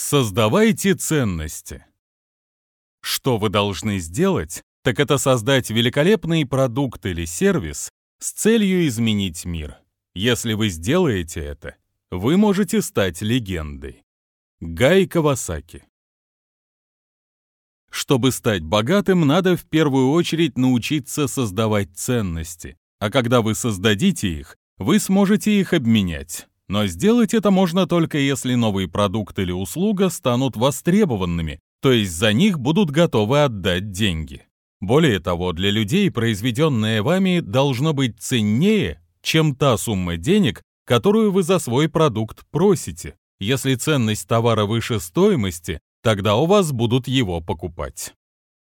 Создавайте ценности. Что вы должны сделать, так это создать великолепный продукт или сервис с целью изменить мир. Если вы сделаете это, вы можете стать легендой. Гай Кавасаки Чтобы стать богатым, надо в первую очередь научиться создавать ценности, а когда вы создадите их, вы сможете их обменять. Но сделать это можно только если новый продукт или услуга станут востребованными, то есть за них будут готовы отдать деньги. Более того, для людей произведенное вами должно быть ценнее, чем та сумма денег, которую вы за свой продукт просите. Если ценность товара выше стоимости, тогда у вас будут его покупать.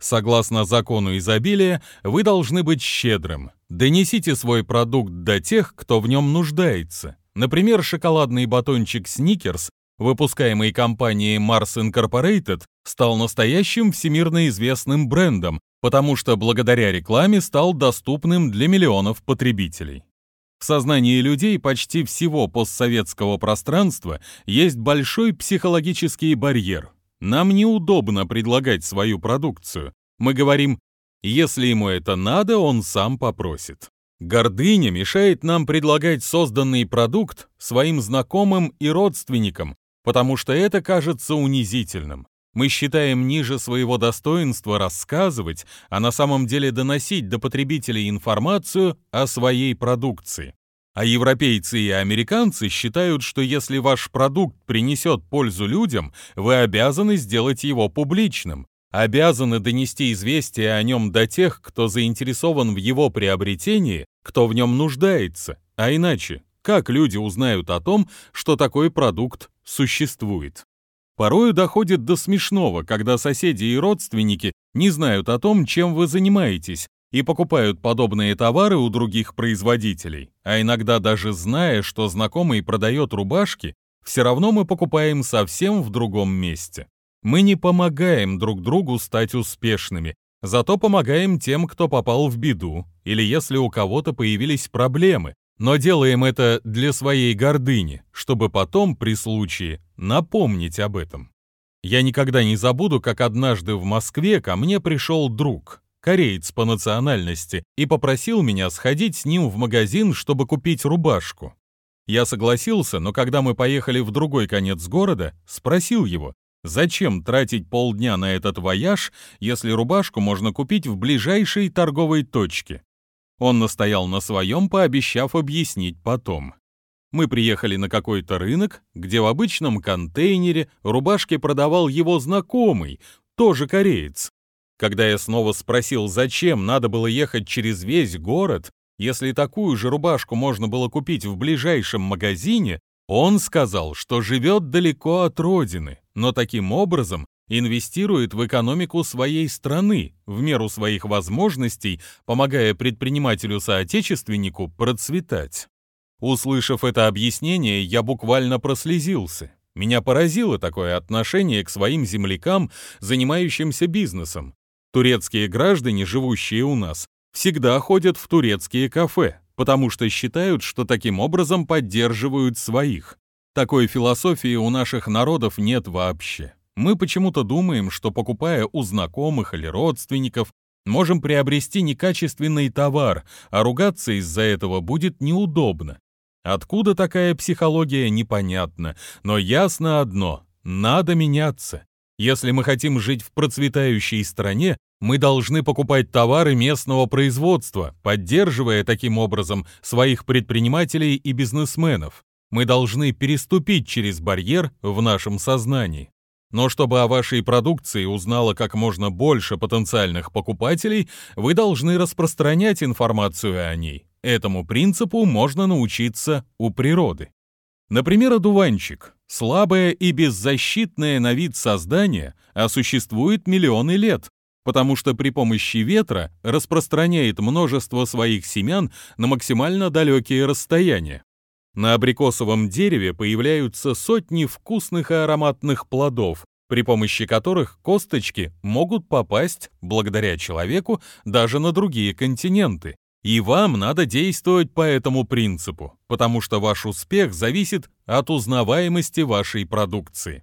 Согласно закону изобилия, вы должны быть щедрым. Донесите свой продукт до тех, кто в нем нуждается. Например, шоколадный батончик Snickers, выпускаемый компанией Mars Incorporated, стал настоящим всемирно известным брендом, потому что благодаря рекламе стал доступным для миллионов потребителей. В сознании людей почти всего постсоветского пространства есть большой психологический барьер. Нам неудобно предлагать свою продукцию. Мы говорим, если ему это надо, он сам попросит. Гордыня мешает нам предлагать созданный продукт своим знакомым и родственникам, потому что это кажется унизительным. Мы считаем ниже своего достоинства рассказывать, а на самом деле доносить до потребителей информацию о своей продукции. А европейцы и американцы считают, что если ваш продукт принесет пользу людям, вы обязаны сделать его публичным, обязаны донести известие о нем до тех, кто заинтересован в его приобретении, кто в нем нуждается. А иначе, как люди узнают о том, что такой продукт существует? Порою доходит до смешного, когда соседи и родственники не знают о том, чем вы занимаетесь, и покупают подобные товары у других производителей. А иногда даже зная, что знакомый продает рубашки, все равно мы покупаем совсем в другом месте. Мы не помогаем друг другу стать успешными, зато помогаем тем, кто попал в беду, или если у кого-то появились проблемы, но делаем это для своей гордыни, чтобы потом, при случае, напомнить об этом. Я никогда не забуду, как однажды в Москве ко мне пришел друг, кореец по национальности, и попросил меня сходить с ним в магазин, чтобы купить рубашку. Я согласился, но когда мы поехали в другой конец города, спросил его, зачем тратить полдня на этот вояж, если рубашку можно купить в ближайшей торговой точке. Он настоял на своем, пообещав объяснить потом. Мы приехали на какой-то рынок, где в обычном контейнере рубашки продавал его знакомый, тоже кореец. Когда я снова спросил, зачем надо было ехать через весь город, если такую же рубашку можно было купить в ближайшем магазине, он сказал, что живет далеко от родины, но таким образом инвестирует в экономику своей страны, в меру своих возможностей, помогая предпринимателю-соотечественнику процветать. Услышав это объяснение, я буквально прослезился. Меня поразило такое отношение к своим землякам, занимающимся бизнесом. Турецкие граждане, живущие у нас, всегда ходят в турецкие кафе, потому что считают, что таким образом поддерживают своих. Такой философии у наших народов нет вообще. Мы почему-то думаем, что покупая у знакомых или родственников, можем приобрести некачественный товар, а ругаться из-за этого будет неудобно. Откуда такая психология, непонятно, но ясно одно – надо меняться. Если мы хотим жить в процветающей стране, мы должны покупать товары местного производства, поддерживая таким образом своих предпринимателей и бизнесменов. Мы должны переступить через барьер в нашем сознании. Но чтобы о вашей продукции узнало как можно больше потенциальных покупателей, вы должны распространять информацию о ней. Этому принципу можно научиться у природы. Например, одуванчик – слабое и беззащитное на вид создание, а существует миллионы лет, потому что при помощи ветра распространяет множество своих семян на максимально далекие расстояния. На абрикосовом дереве появляются сотни вкусных и ароматных плодов, при помощи которых косточки могут попасть, благодаря человеку, даже на другие континенты. И вам надо действовать по этому принципу, потому что ваш успех зависит от узнаваемости вашей продукции.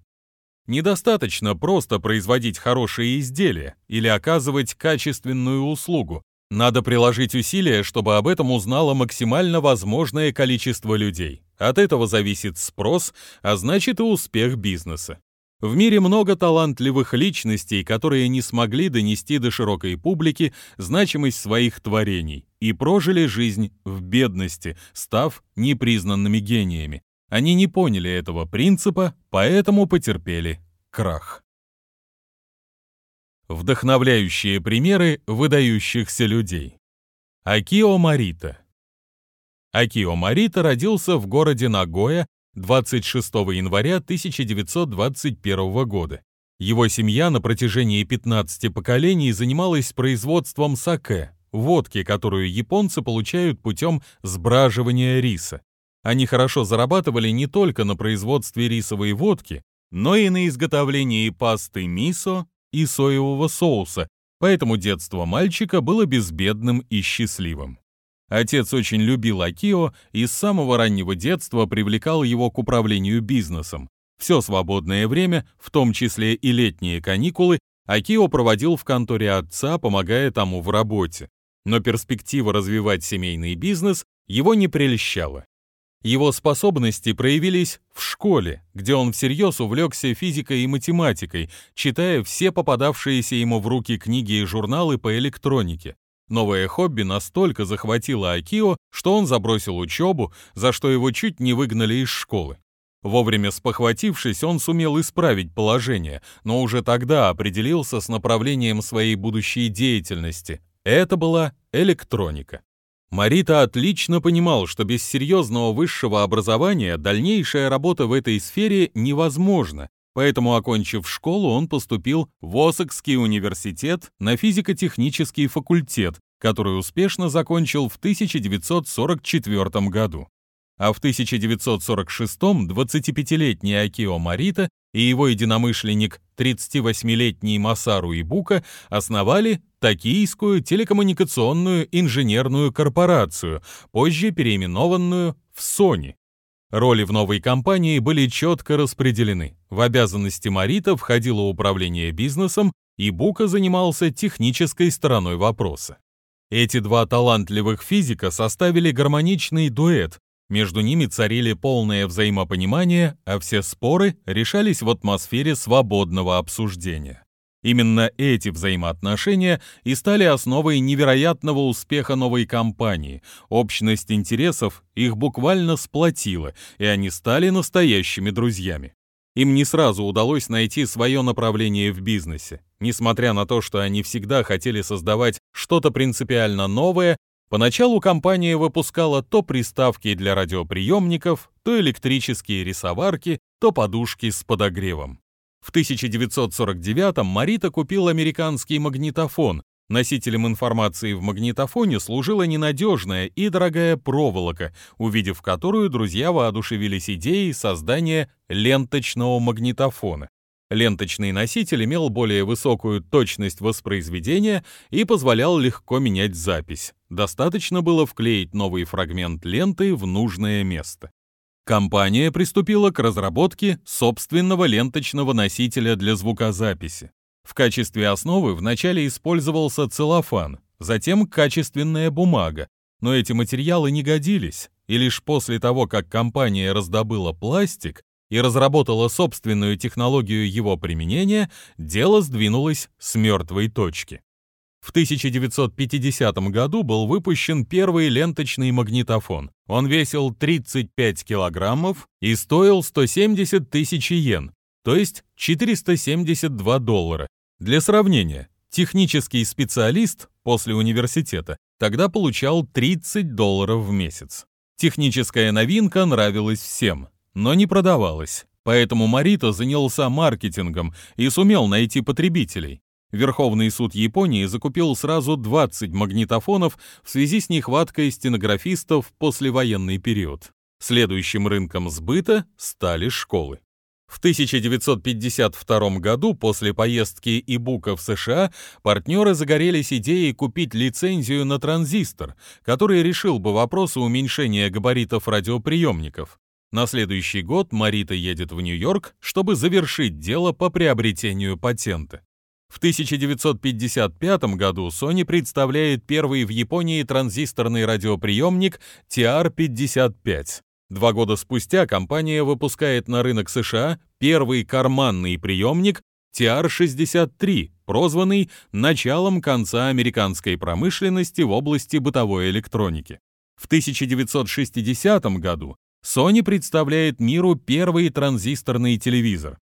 Недостаточно просто производить хорошие изделия или оказывать качественную услугу. Надо приложить усилия, чтобы об этом узнало максимально возможное количество людей. От этого зависит спрос, а значит и успех бизнеса. В мире много талантливых личностей, которые не смогли донести до широкой публики значимость своих творений и прожили жизнь в бедности, став непризнанными гениями. Они не поняли этого принципа, поэтому потерпели крах. Вдохновляющие примеры выдающихся людей. Акио Марита. Акио Марита родился в городе Нагоя 26 января 1921 года. Его семья на протяжении 15 поколений занималась производством саке, водки, которую японцы получают путем сбраживания риса. Они хорошо зарабатывали не только на производстве рисовой водки, но и на изготовлении пасты мисо и соевого соуса, поэтому детство мальчика было безбедным и счастливым. Отец очень любил Акио и с самого раннего детства привлекал его к управлению бизнесом. Все свободное время, в том числе и летние каникулы, Акио проводил в конторе отца, помогая тому в работе. Но перспектива развивать семейный бизнес его не прельщала. Его способности проявились в школе, где он всерьез увлекся физикой и математикой, читая все попадавшиеся ему в руки книги и журналы по электронике. Новое хобби настолько захватило Акио, что он забросил учебу, за что его чуть не выгнали из школы. Вовремя спохватившись, он сумел исправить положение, но уже тогда определился с направлением своей будущей деятельности. Это была электроника. Марита отлично понимал, что без серьезного высшего образования дальнейшая работа в этой сфере невозможна, Поэтому, окончив школу, он поступил в Осакский университет на физико-технический факультет, который успешно закончил в 1944 году. А в 1946-м 25-летний Акио Марита и его единомышленник 38-летний Масару Ибука основали Токийскую телекоммуникационную инженерную корпорацию, позже переименованную в Sony. Роли в новой компании были четко распределены. В обязанности Марита входило управление бизнесом, и Бука занимался технической стороной вопроса. Эти два талантливых физика составили гармоничный дуэт, между ними царили полное взаимопонимание, а все споры решались в атмосфере свободного обсуждения. Именно эти взаимоотношения и стали основой невероятного успеха новой компании. Общность интересов их буквально сплотила, и они стали настоящими друзьями. Им не сразу удалось найти свое направление в бизнесе. Несмотря на то, что они всегда хотели создавать что-то принципиально новое, поначалу компания выпускала то приставки для радиоприемников, то электрические рисоварки, то подушки с подогревом. В 1949-м Марита купил американский магнитофон. Носителем информации в магнитофоне служила ненадежная и дорогая проволока, увидев которую друзья воодушевились идеей создания ленточного магнитофона. Ленточный носитель имел более высокую точность воспроизведения и позволял легко менять запись. Достаточно было вклеить новый фрагмент ленты в нужное место. Компания приступила к разработке собственного ленточного носителя для звукозаписи. В качестве основы вначале использовался целлофан, затем качественная бумага, но эти материалы не годились, и лишь после того, как компания раздобыла пластик и разработала собственную технологию его применения, дело сдвинулось с мертвой точки. В 1950 году был выпущен первый ленточный магнитофон. Он весил 35 килограммов и стоил 170 тысяч йен, то есть 472 доллара. Для сравнения, технический специалист после университета тогда получал 30 долларов в месяц. Техническая новинка нравилась всем, но не продавалась. Поэтому Марито занялся маркетингом и сумел найти потребителей. Верховный суд Японии закупил сразу 20 магнитофонов в связи с нехваткой стенографистов в послевоенный период. Следующим рынком сбыта стали школы. В 1952 году, после поездки Ибука в США, партнеры загорелись идеей купить лицензию на транзистор, который решил бы вопросы уменьшения габаритов радиоприемников. На следующий год Марита едет в Нью-Йорк, чтобы завершить дело по приобретению патента. В 1955 году Sony представляет первый в Японии транзисторный радиоприемник TR-55. Два года спустя компания выпускает на рынок США первый карманный приемник TR-63, прозванный началом конца американской промышленности в области бытовой электроники. В 1960 году Sony представляет миру первый транзисторный телевизор.